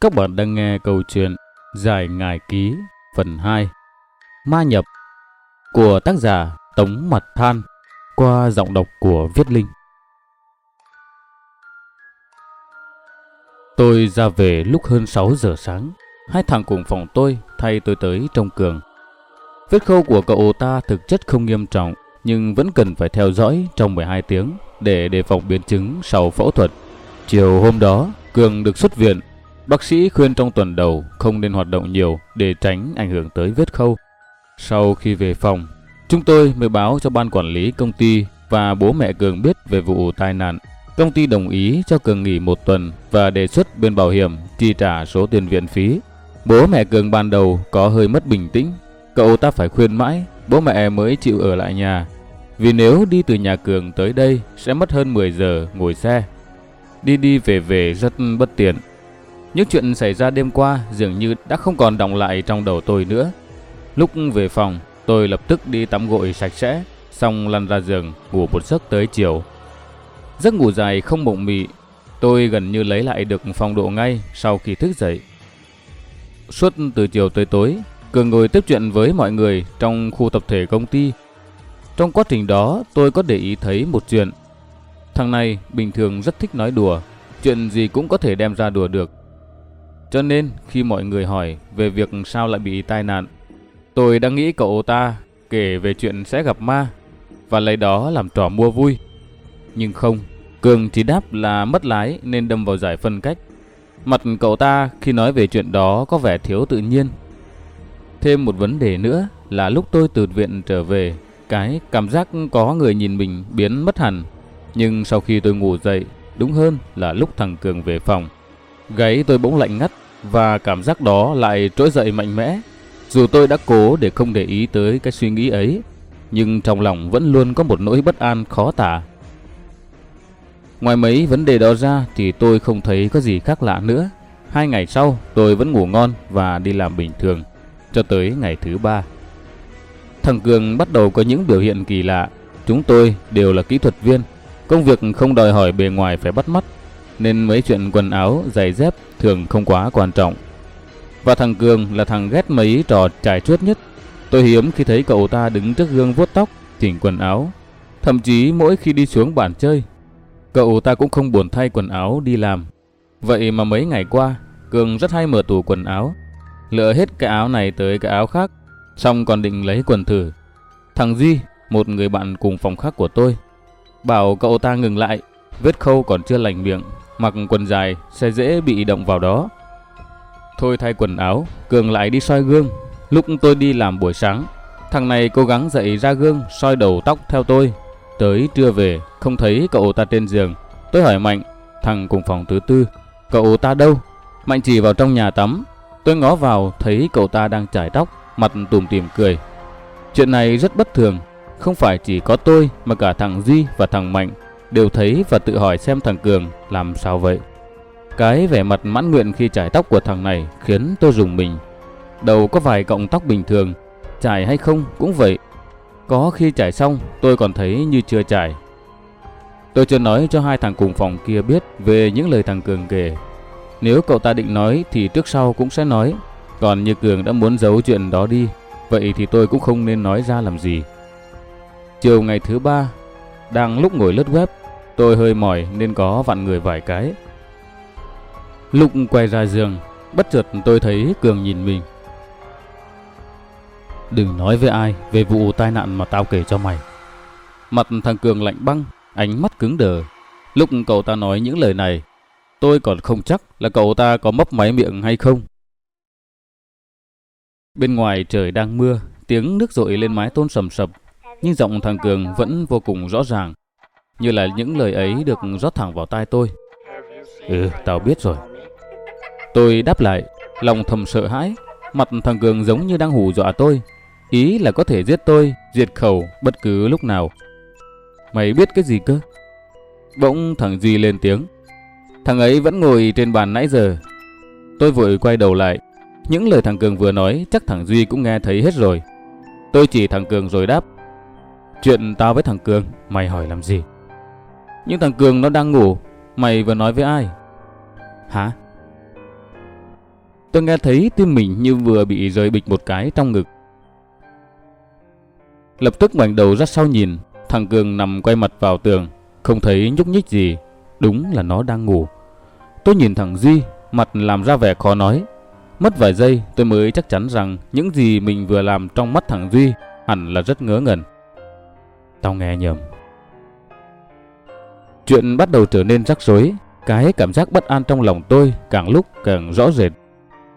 Các bạn đang nghe câu chuyện Giải Ngài Ký phần 2 Ma Nhập của tác giả Tống Mặt Than qua giọng đọc của Viết Linh. Tôi ra về lúc hơn 6 giờ sáng. Hai thằng cùng phòng tôi thay tôi tới trong cường. Vết khâu của cậu ta thực chất không nghiêm trọng nhưng vẫn cần phải theo dõi trong 12 tiếng để đề phòng biến chứng sau phẫu thuật. Chiều hôm đó, Cường được xuất viện Bác sĩ khuyên trong tuần đầu không nên hoạt động nhiều để tránh ảnh hưởng tới vết khâu. Sau khi về phòng, chúng tôi mới báo cho ban quản lý công ty và bố mẹ Cường biết về vụ tai nạn. Công ty đồng ý cho Cường nghỉ một tuần và đề xuất bên bảo hiểm chi trả số tiền viện phí. Bố mẹ Cường ban đầu có hơi mất bình tĩnh. Cậu ta phải khuyên mãi, bố mẹ mới chịu ở lại nhà. Vì nếu đi từ nhà Cường tới đây sẽ mất hơn 10 giờ ngồi xe. Đi đi về về rất bất tiện. Những chuyện xảy ra đêm qua dường như đã không còn đọng lại trong đầu tôi nữa. Lúc về phòng, tôi lập tức đi tắm gội sạch sẽ, xong lăn ra giường ngủ một giấc tới chiều. Giấc ngủ dài không mộng mị, tôi gần như lấy lại được phong độ ngay sau khi thức dậy. Suốt từ chiều tới tối, Cường ngồi tiếp chuyện với mọi người trong khu tập thể công ty. Trong quá trình đó, tôi có để ý thấy một chuyện. Thằng này bình thường rất thích nói đùa, chuyện gì cũng có thể đem ra đùa được. Cho nên khi mọi người hỏi về việc sao lại bị tai nạn, tôi đã nghĩ cậu ta kể về chuyện sẽ gặp ma và lấy đó làm trò mua vui. Nhưng không, Cường chỉ đáp là mất lái nên đâm vào giải phân cách. Mặt cậu ta khi nói về chuyện đó có vẻ thiếu tự nhiên. Thêm một vấn đề nữa là lúc tôi từ viện trở về, cái cảm giác có người nhìn mình biến mất hẳn. Nhưng sau khi tôi ngủ dậy, đúng hơn là lúc thằng Cường về phòng, gáy tôi bỗng lạnh ngắt và cảm giác đó lại trỗi dậy mạnh mẽ. Dù tôi đã cố để không để ý tới cái suy nghĩ ấy, nhưng trong lòng vẫn luôn có một nỗi bất an khó tả. Ngoài mấy vấn đề đó ra thì tôi không thấy có gì khác lạ nữa. Hai ngày sau tôi vẫn ngủ ngon và đi làm bình thường, cho tới ngày thứ ba. Thằng Cường bắt đầu có những biểu hiện kỳ lạ. Chúng tôi đều là kỹ thuật viên. Công việc không đòi hỏi bề ngoài phải bắt mắt nên mấy chuyện quần áo, giày dép thường không quá quan trọng. Và thằng Cường là thằng ghét mấy trò trải chuốt nhất. Tôi hiếm khi thấy cậu ta đứng trước gương vuốt tóc, chỉnh quần áo. Thậm chí mỗi khi đi xuống bàn chơi, cậu ta cũng không buồn thay quần áo đi làm. Vậy mà mấy ngày qua, Cường rất hay mở tủ quần áo, lựa hết cái áo này tới cái áo khác, xong còn định lấy quần thử. Thằng Duy, một người bạn cùng phòng khác của tôi, bảo cậu ta ngừng lại, vết khâu còn chưa lành miệng mặc quần dài sẽ dễ bị động vào đó. Thôi thay quần áo, Cường lại đi soi gương. Lúc tôi đi làm buổi sáng, thằng này cố gắng dậy ra gương soi đầu tóc theo tôi. Tới trưa về, không thấy cậu ta trên giường. Tôi hỏi Mạnh, thằng cùng phòng thứ tư, cậu ta đâu? Mạnh chỉ vào trong nhà tắm. Tôi ngó vào thấy cậu ta đang chải tóc, mặt tùm tìm cười. Chuyện này rất bất thường, không phải chỉ có tôi mà cả thằng Duy và thằng Mạnh đều thấy và tự hỏi xem thằng Cường làm sao vậy. Cái vẻ mặt mãn nguyện khi trải tóc của thằng này khiến tôi dùng mình. Đầu có vài cọng tóc bình thường, trải hay không cũng vậy. Có khi trải xong tôi còn thấy như chưa trải. Tôi chưa nói cho hai thằng cùng phòng kia biết về những lời thằng Cường kể. Nếu cậu ta định nói thì trước sau cũng sẽ nói. Còn như Cường đã muốn giấu chuyện đó đi, vậy thì tôi cũng không nên nói ra làm gì. Chiều ngày thứ ba, đang lúc ngồi lướt web, Tôi hơi mỏi nên có vặn người vài cái. Lúc quay ra giường, bất chợt tôi thấy Cường nhìn mình. Đừng nói với ai về vụ tai nạn mà tao kể cho mày. Mặt thằng Cường lạnh băng, ánh mắt cứng đờ. Lúc cậu ta nói những lời này, tôi còn không chắc là cậu ta có mấp máy miệng hay không. Bên ngoài trời đang mưa, tiếng nước rội lên mái tôn sầm sập, nhưng giọng thằng Cường vẫn vô cùng rõ ràng như là những lời ấy được rót thẳng vào tai tôi. Ừ, tao biết rồi. Tôi đáp lại, lòng thầm sợ hãi, mặt thằng Cường giống như đang hù dọa tôi. Ý là có thể giết tôi, diệt khẩu bất cứ lúc nào. Mày biết cái gì cơ? Bỗng thằng Duy lên tiếng. Thằng ấy vẫn ngồi trên bàn nãy giờ. Tôi vội quay đầu lại. Những lời thằng Cường vừa nói chắc thằng Duy cũng nghe thấy hết rồi. Tôi chỉ thằng Cường rồi đáp. Chuyện tao với thằng Cường, mày hỏi làm gì? Nhưng thằng Cường nó đang ngủ Mày vừa nói với ai Hả Tôi nghe thấy tim mình như vừa bị rời bịch một cái trong ngực. Lập tức ngoảnh đầu ra sau nhìn, thằng Cường nằm quay mặt vào tường, không thấy nhúc nhích gì, đúng là nó đang ngủ. Tôi nhìn thằng Duy, mặt làm ra vẻ khó nói. Mất vài giây tôi mới chắc chắn rằng những gì mình vừa làm trong mắt thằng Duy hẳn là rất ngớ ngẩn. Tao nghe nhầm. Chuyện bắt đầu trở nên rắc rối, cái cảm giác bất an trong lòng tôi càng lúc càng rõ rệt.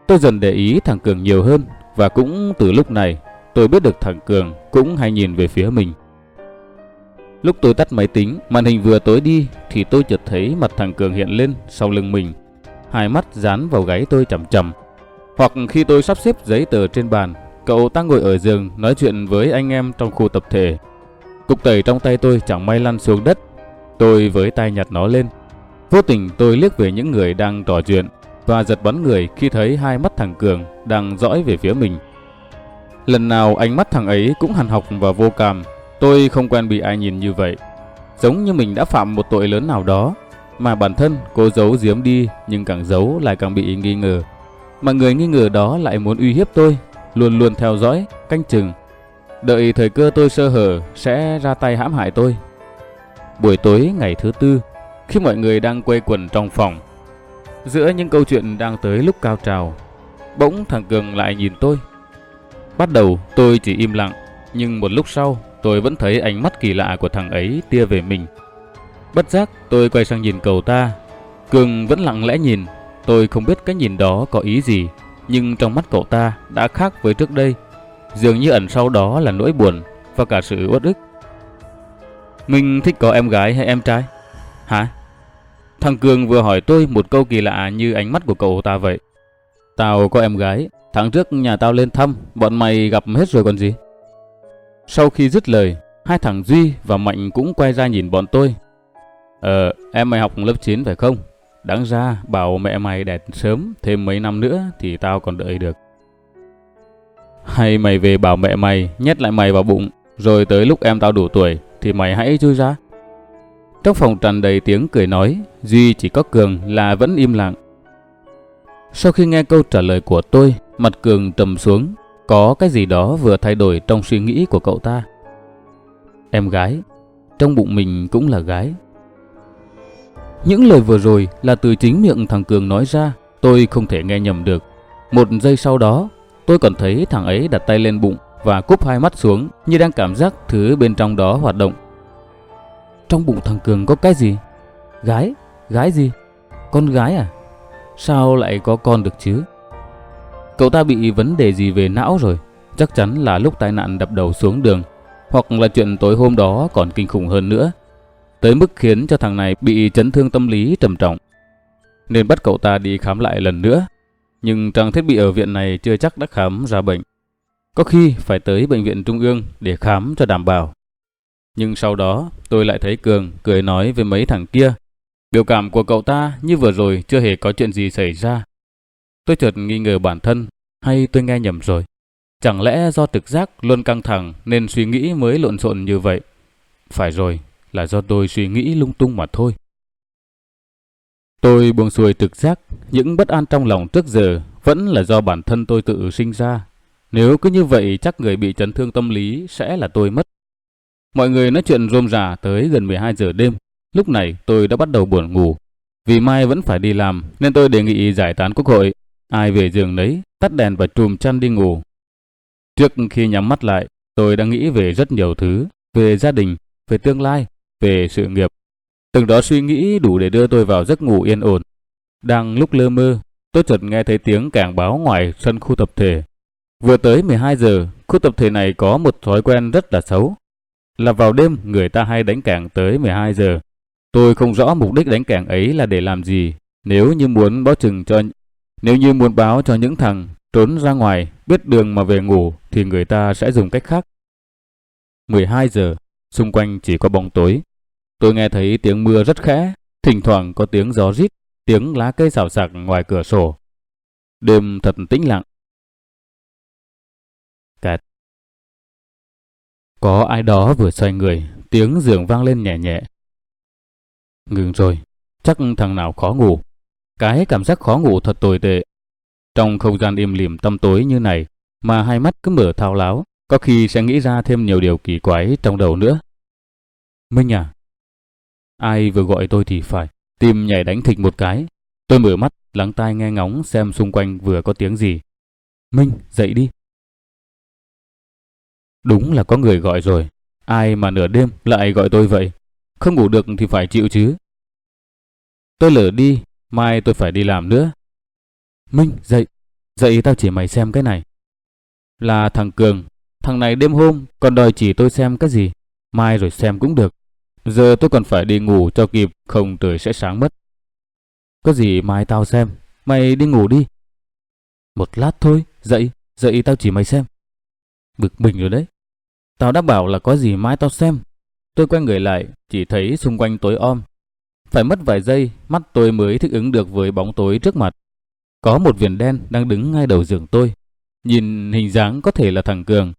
Tôi dần để ý thằng Cường nhiều hơn và cũng từ lúc này tôi biết được thằng Cường cũng hay nhìn về phía mình. Lúc tôi tắt máy tính, màn hình vừa tối đi thì tôi chợt thấy mặt thằng Cường hiện lên sau lưng mình. Hai mắt dán vào gáy tôi chầm chầm. Hoặc khi tôi sắp xếp giấy tờ trên bàn, cậu ta ngồi ở giường nói chuyện với anh em trong khu tập thể. Cục tẩy trong tay tôi chẳng may lăn xuống đất. Tôi với tay nhặt nó lên. Vô tình tôi liếc về những người đang trò chuyện và giật bắn người khi thấy hai mắt thằng Cường đang dõi về phía mình. Lần nào ánh mắt thằng ấy cũng hằn học và vô cảm, tôi không quen bị ai nhìn như vậy. Giống như mình đã phạm một tội lớn nào đó, mà bản thân cố giấu giếm đi nhưng càng giấu lại càng bị nghi ngờ. Mà người nghi ngờ đó lại muốn uy hiếp tôi, luôn luôn theo dõi, canh chừng. Đợi thời cơ tôi sơ hở sẽ ra tay hãm hại tôi. Buổi tối ngày thứ tư, khi mọi người đang quây quần trong phòng, giữa những câu chuyện đang tới lúc cao trào, bỗng thằng Cường lại nhìn tôi Bắt đầu tôi chỉ im lặng, nhưng một lúc sau tôi vẫn thấy ánh mắt kỳ lạ của thằng ấy tia về mình. Bất giác tôi quay sang nhìn cậu ta. Cường vẫn lặng lẽ nhìn, tôi không biết cái nhìn đó có ý gì, nhưng trong mắt cậu ta đã khác với trước đây. Dường như ẩn sau đó là nỗi buồn và cả sự uất ức. Mình thích có em gái hay em trai? Hả? Thằng Cường vừa hỏi tôi một câu kỳ lạ như ánh mắt của cậu ta vậy. Tao có em gái, Tháng trước nhà tao lên thăm, bọn mày gặp hết rồi còn gì. Sau khi dứt lời, hai thằng Duy và Mạnh cũng quay ra nhìn bọn tôi. Ờ, em mày học lớp 9 phải không? Đáng ra bảo mẹ mày đẻ sớm thêm mấy năm nữa thì tao còn đợi được. Hay mày về bảo mẹ mày nhét lại mày vào bụng, rồi tới lúc em tao đủ tuổi thì mày hãy chui ra. Trong phòng tràn đầy tiếng cười nói, Duy chỉ có Cường là vẫn im lặng. Sau khi nghe câu trả lời của tôi, Mặt Cường trầm xuống, có cái gì đó vừa thay đổi trong suy nghĩ của cậu ta. Em gái, trong bụng mình cũng là gái. Những lời vừa rồi là từ chính miệng thằng Cường nói ra, tôi không thể nghe nhầm được. Một giây sau đó, tôi còn thấy thằng ấy đặt tay lên bụng và cúp hai mắt xuống như đang cảm giác thứ bên trong đó hoạt động. Trong bụng thằng Cường có cái gì? Gái? Gái gì? Con gái à? Sao lại có con được chứ? Cậu ta bị vấn đề gì về não rồi, chắc chắn là lúc tai nạn đập đầu xuống đường, hoặc là chuyện tối hôm đó còn kinh khủng hơn nữa, tới mức khiến cho thằng này bị chấn thương tâm lý trầm trọng. Nên bắt cậu ta đi khám lại lần nữa, nhưng trang thiết bị ở viện này chưa chắc đã khám ra bệnh. Có khi phải tới bệnh viện trung ương để khám cho đảm bảo. Nhưng sau đó tôi lại thấy Cường cười nói với mấy thằng kia. Biểu cảm của cậu ta như vừa rồi chưa hề có chuyện gì xảy ra. Tôi chợt nghi ngờ bản thân, hay tôi nghe nhầm rồi? Chẳng lẽ do trực giác luôn căng thẳng nên suy nghĩ mới lộn xộn như vậy? Phải rồi, là do tôi suy nghĩ lung tung mà thôi. Tôi buông xuôi trực giác, những bất an trong lòng trước giờ vẫn là do bản thân tôi tự sinh ra. Nếu cứ như vậy chắc người bị chấn thương tâm lý sẽ là tôi mất. Mọi người nói chuyện rôm rà tới gần 12 giờ đêm. Lúc này tôi đã bắt đầu buồn ngủ. Vì mai vẫn phải đi làm nên tôi đề nghị giải tán quốc hội Ai về giường nấy, tắt đèn và trùm chăn đi ngủ. Trước khi nhắm mắt lại, tôi đã nghĩ về rất nhiều thứ, về gia đình, về tương lai, về sự nghiệp. Từng đó suy nghĩ đủ để đưa tôi vào giấc ngủ yên ổn. Đang lúc lơ mơ, tôi chợt nghe thấy tiếng cảng báo ngoài sân khu tập thể. Vừa tới 12 giờ, khu tập thể này có một thói quen rất là xấu. Là vào đêm người ta hay đánh cảng tới 12 giờ. Tôi không rõ mục đích đánh cảng ấy là để làm gì. Nếu như muốn báo chừng cho nếu như muốn báo cho những thằng trốn ra ngoài biết đường mà về ngủ thì người ta sẽ dùng cách khác. 12 giờ, xung quanh chỉ có bóng tối. Tôi nghe thấy tiếng mưa rất khẽ, thỉnh thoảng có tiếng gió rít, tiếng lá cây xào xạc ngoài cửa sổ. Đêm thật tĩnh lặng. Kẹt. Có ai đó vừa xoay người, tiếng giường vang lên nhẹ nhẹ. Ngừng rồi, chắc thằng nào khó ngủ. Cái cảm giác khó ngủ thật tồi tệ. Trong không gian im lìm tăm tối như này mà hai mắt cứ mở thao láo, có khi sẽ nghĩ ra thêm nhiều điều kỳ quái trong đầu nữa. Minh à? Ai vừa gọi tôi thì phải, tim nhảy đánh thịch một cái. Tôi mở mắt, lắng tai nghe ngóng xem xung quanh vừa có tiếng gì. Minh, dậy đi. Đúng là có người gọi rồi. Ai mà nửa đêm lại gọi tôi vậy? Không ngủ được thì phải chịu chứ. Tôi lỡ đi, mai tôi phải đi làm nữa. Minh, dậy. Dậy tao chỉ mày xem cái này. Là thằng Cường. Thằng này đêm hôm còn đòi chỉ tôi xem cái gì. Mai rồi xem cũng được. Giờ tôi còn phải đi ngủ cho kịp, không trời sẽ sáng mất. Có gì mai tao xem. Mày đi ngủ đi. Một lát thôi, dậy, dậy tao chỉ mày xem. Bực mình rồi đấy. Tao đã bảo là có gì mai tao xem. Tôi quay người lại, chỉ thấy xung quanh tối om. Phải mất vài giây, mắt tôi mới thích ứng được với bóng tối trước mặt. Có một viền đen đang đứng ngay đầu giường tôi. Nhìn hình dáng có thể là thằng Cường.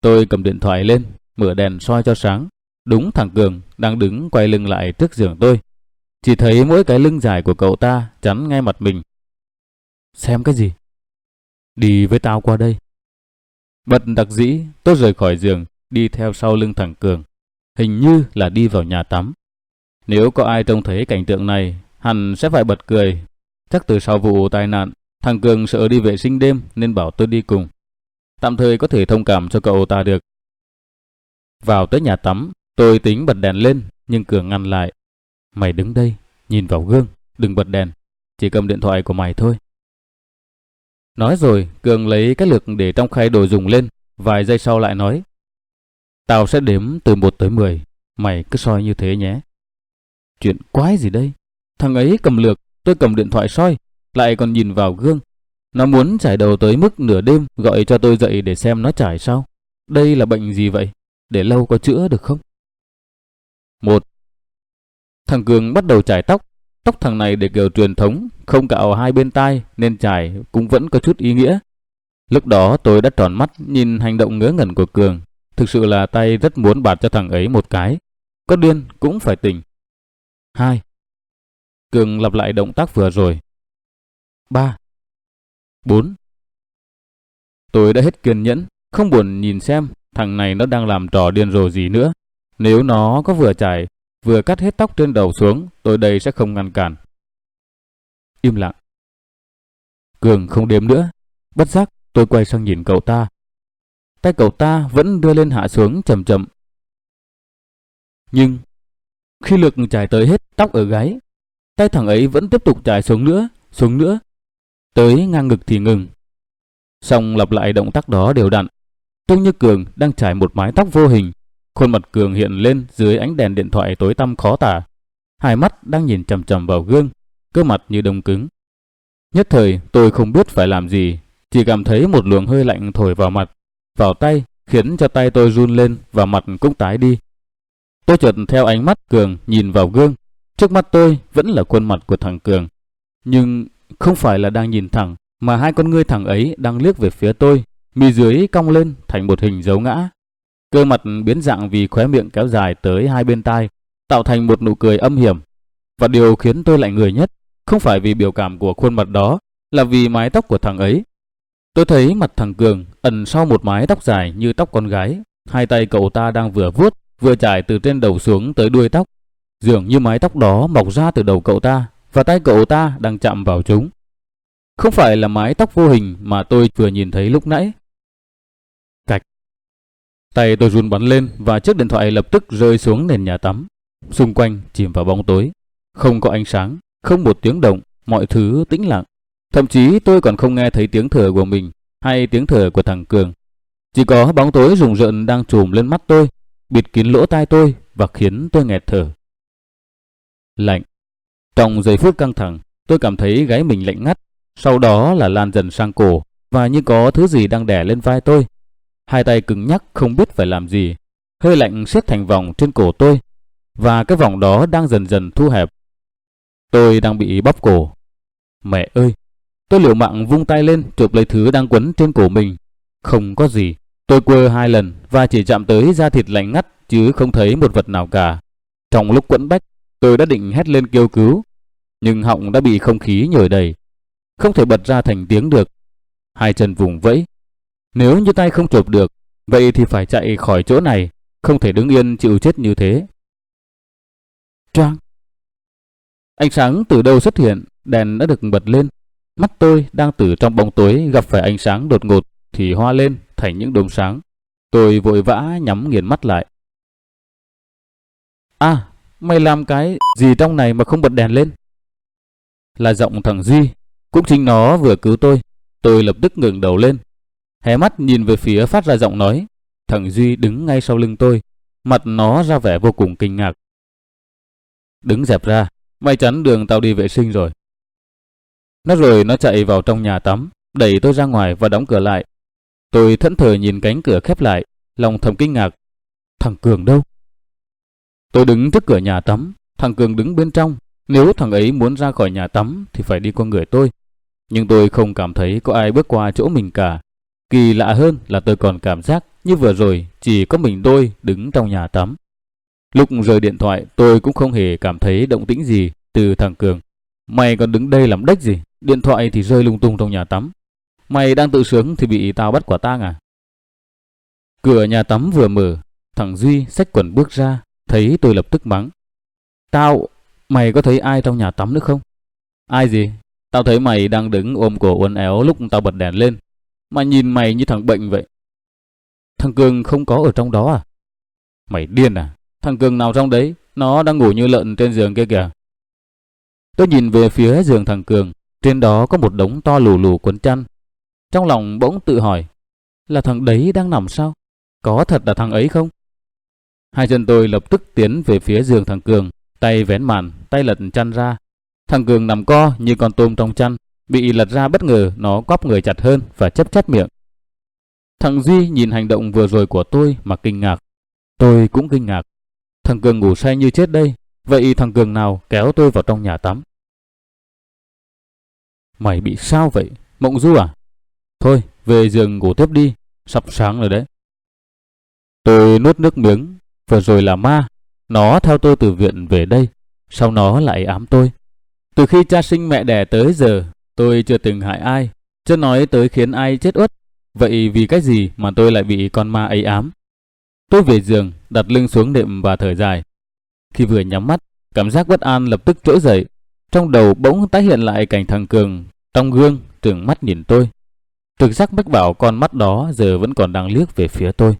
Tôi cầm điện thoại lên, mở đèn soi cho sáng. Đúng thằng Cường đang đứng quay lưng lại trước giường tôi. Chỉ thấy mỗi cái lưng dài của cậu ta chắn ngay mặt mình. Xem cái gì? Đi với tao qua đây. Bật đặc dĩ, tôi rời khỏi giường, đi theo sau lưng thằng Cường. Hình như là đi vào nhà tắm. Nếu có ai trông thấy cảnh tượng này, hẳn sẽ phải bật cười. Chắc từ sau vụ tai nạn, thằng Cường sợ đi vệ sinh đêm nên bảo tôi đi cùng. Tạm thời có thể thông cảm cho cậu ta được. Vào tới nhà tắm, tôi tính bật đèn lên, nhưng Cường ngăn lại. Mày đứng đây, nhìn vào gương, đừng bật đèn, chỉ cầm điện thoại của mày thôi. Nói rồi, Cường lấy cái lược để trong khay đồ dùng lên, vài giây sau lại nói. Tao sẽ đếm từ 1 tới 10, mày cứ soi như thế nhé. Chuyện quái gì đây? Thằng ấy cầm lược, tôi cầm điện thoại soi, lại còn nhìn vào gương. Nó muốn trải đầu tới mức nửa đêm gọi cho tôi dậy để xem nó trải sao. Đây là bệnh gì vậy? Để lâu có chữa được không? Một. Thằng Cường bắt đầu trải tóc. Tóc thằng này để kiểu truyền thống, không cạo hai bên tai nên trải cũng vẫn có chút ý nghĩa. Lúc đó tôi đã tròn mắt nhìn hành động ngớ ngẩn của Cường. Thực sự là tay rất muốn bạt cho thằng ấy một cái. Có điên cũng phải tỉnh. 2. Cường lặp lại động tác vừa rồi. 3. 4. Tôi đã hết kiên nhẫn, không buồn nhìn xem thằng này nó đang làm trò điên rồ gì nữa. Nếu nó có vừa chảy vừa cắt hết tóc trên đầu xuống, tôi đây sẽ không ngăn cản. Im lặng. Cường không đếm nữa. Bất giác, tôi quay sang nhìn cậu ta. Tay cậu ta vẫn đưa lên hạ xuống chậm chậm. Nhưng, khi lực chảy tới hết tóc ở gáy, tay thằng ấy vẫn tiếp tục chảy xuống nữa, xuống nữa. Tới ngang ngực thì ngừng. Xong lặp lại động tác đó đều đặn. Trông như Cường đang trải một mái tóc vô hình. Khuôn mặt Cường hiện lên dưới ánh đèn điện thoại tối tăm khó tả. Hai mắt đang nhìn chầm chầm vào gương, cơ mặt như đông cứng. Nhất thời tôi không biết phải làm gì, chỉ cảm thấy một luồng hơi lạnh thổi vào mặt, vào tay, khiến cho tay tôi run lên và mặt cũng tái đi. Tôi chợt theo ánh mắt Cường nhìn vào gương, trước mắt tôi vẫn là khuôn mặt của thằng Cường. Nhưng không phải là đang nhìn thẳng, mà hai con ngươi thằng ấy đang liếc về phía tôi, mi dưới cong lên thành một hình dấu ngã. Cơ mặt biến dạng vì khóe miệng kéo dài tới hai bên tai, tạo thành một nụ cười âm hiểm. Và điều khiến tôi lạnh người nhất, không phải vì biểu cảm của khuôn mặt đó, là vì mái tóc của thằng ấy. Tôi thấy mặt thằng Cường ẩn sau một mái tóc dài như tóc con gái, hai tay cậu ta đang vừa vuốt, vừa trải từ trên đầu xuống tới đuôi tóc. Dường như mái tóc đó mọc ra từ đầu cậu ta, và tay cậu ta đang chạm vào chúng. Không phải là mái tóc vô hình mà tôi vừa nhìn thấy lúc nãy. Tay tôi run bắn lên và chiếc điện thoại lập tức rơi xuống nền nhà tắm. Xung quanh chìm vào bóng tối. Không có ánh sáng, không một tiếng động, mọi thứ tĩnh lặng. Thậm chí tôi còn không nghe thấy tiếng thở của mình hay tiếng thở của thằng Cường. Chỉ có bóng tối rùng rợn đang trùm lên mắt tôi, bịt kín lỗ tai tôi và khiến tôi nghẹt thở. Lạnh. Trong giây phút căng thẳng, tôi cảm thấy gáy mình lạnh ngắt, sau đó là lan dần sang cổ và như có thứ gì đang đè lên vai tôi. Hai tay cứng nhắc không biết phải làm gì, hơi lạnh xếp thành vòng trên cổ tôi và cái vòng đó đang dần dần thu hẹp. Tôi đang bị bóp cổ. Mẹ ơi! Tôi liều mạng vung tay lên chụp lấy thứ đang quấn trên cổ mình. Không có gì. Tôi quơ hai lần và chỉ chạm tới da thịt lạnh ngắt chứ không thấy một vật nào cả. Trong lúc quẫn bách, tôi đã định hét lên kêu cứu, nhưng họng đã bị không khí nhồi đầy. không thể bật ra thành tiếng được. Hai chân vùng vẫy. Nếu như tay không chụp được, vậy thì phải chạy khỏi chỗ này, không thể đứng yên chịu chết như thế. Choang. Ánh sáng từ đâu xuất hiện, đèn đã được bật lên. Mắt tôi đang từ trong bóng tối gặp phải ánh sáng đột ngột thì hoa lên thành những đốm sáng. Tôi vội vã nhắm nghiền mắt lại. À, mày làm cái gì trong này mà không bật đèn lên? Là giọng thằng Duy, cũng chính nó vừa cứu tôi. Tôi lập tức ngừng đầu lên. Hé mắt nhìn về phía phát ra giọng nói. Thằng Duy đứng ngay sau lưng tôi, mặt nó ra vẻ vô cùng kinh ngạc. Đứng dẹp ra, may chắn đường tao đi vệ sinh rồi. Nó rồi nó chạy vào trong nhà tắm, đẩy tôi ra ngoài và đóng cửa lại. Tôi thẫn thờ nhìn cánh cửa khép lại, lòng thầm kinh ngạc. Thằng Cường đâu? Tôi đứng trước cửa nhà tắm, thằng Cường đứng bên trong. Nếu thằng ấy muốn ra khỏi nhà tắm thì phải đi qua người tôi. Nhưng tôi không cảm thấy có ai bước qua chỗ mình cả. Kỳ lạ hơn là tôi còn cảm giác như vừa rồi chỉ có mình tôi đứng trong nhà tắm. Lúc rời điện thoại tôi cũng không hề cảm thấy động tĩnh gì từ thằng Cường. Mày còn đứng đây làm đếch gì? Điện thoại thì rơi lung tung trong nhà tắm. Mày đang tự sướng thì bị tao bắt quả tang à? Cửa nhà tắm vừa mở, thằng Duy xách quần bước ra, thấy tôi lập tức mắng. Tao, mày có thấy ai trong nhà tắm nữa không? Ai gì? Tao thấy mày đang đứng ôm cổ uốn éo lúc tao bật đèn lên. Mà nhìn mày như thằng bệnh vậy. Thằng Cường không có ở trong đó à? Mày điên à? Thằng Cường nào trong đấy? Nó đang ngủ như lợn trên giường kia kìa. Tôi nhìn về phía giường thằng Cường. Trên đó có một đống to lù lù quấn chăn. Trong lòng bỗng tự hỏi. Là thằng đấy đang nằm sao? Có thật là thằng ấy không? Hai chân tôi lập tức tiến về phía giường thằng Cường. Tay vén màn, tay lật chăn ra. Thằng Cường nằm co như con tôm trong chăn. Bị lật ra bất ngờ, nó quắp người chặt hơn và chấp chắt miệng. Thằng Duy nhìn hành động vừa rồi của tôi mà kinh ngạc. Tôi cũng kinh ngạc. Thằng Cường ngủ say như chết đây. Vậy thằng Cường nào kéo tôi vào trong nhà tắm? Mày bị sao vậy? Mộng du à? Thôi, về giường ngủ tiếp đi. Sắp sáng rồi đấy. Tôi nuốt nước miếng. Vừa rồi là ma. Nó theo tôi từ viện về đây. Sau nó lại ám tôi. Từ khi cha sinh mẹ đẻ tới giờ, tôi chưa từng hại ai. Chưa nói tới khiến ai chết uất. Vậy vì cái gì mà tôi lại bị con ma ấy ám? Tôi về giường, đặt lưng xuống đệm và thở dài. Khi vừa nhắm mắt, cảm giác bất an lập tức trỗi dậy. Trong đầu bỗng tái hiện lại cảnh thằng Cường trong gương trừng mắt nhìn tôi. Trực giác mách bảo con mắt đó giờ vẫn còn đang liếc về phía tôi.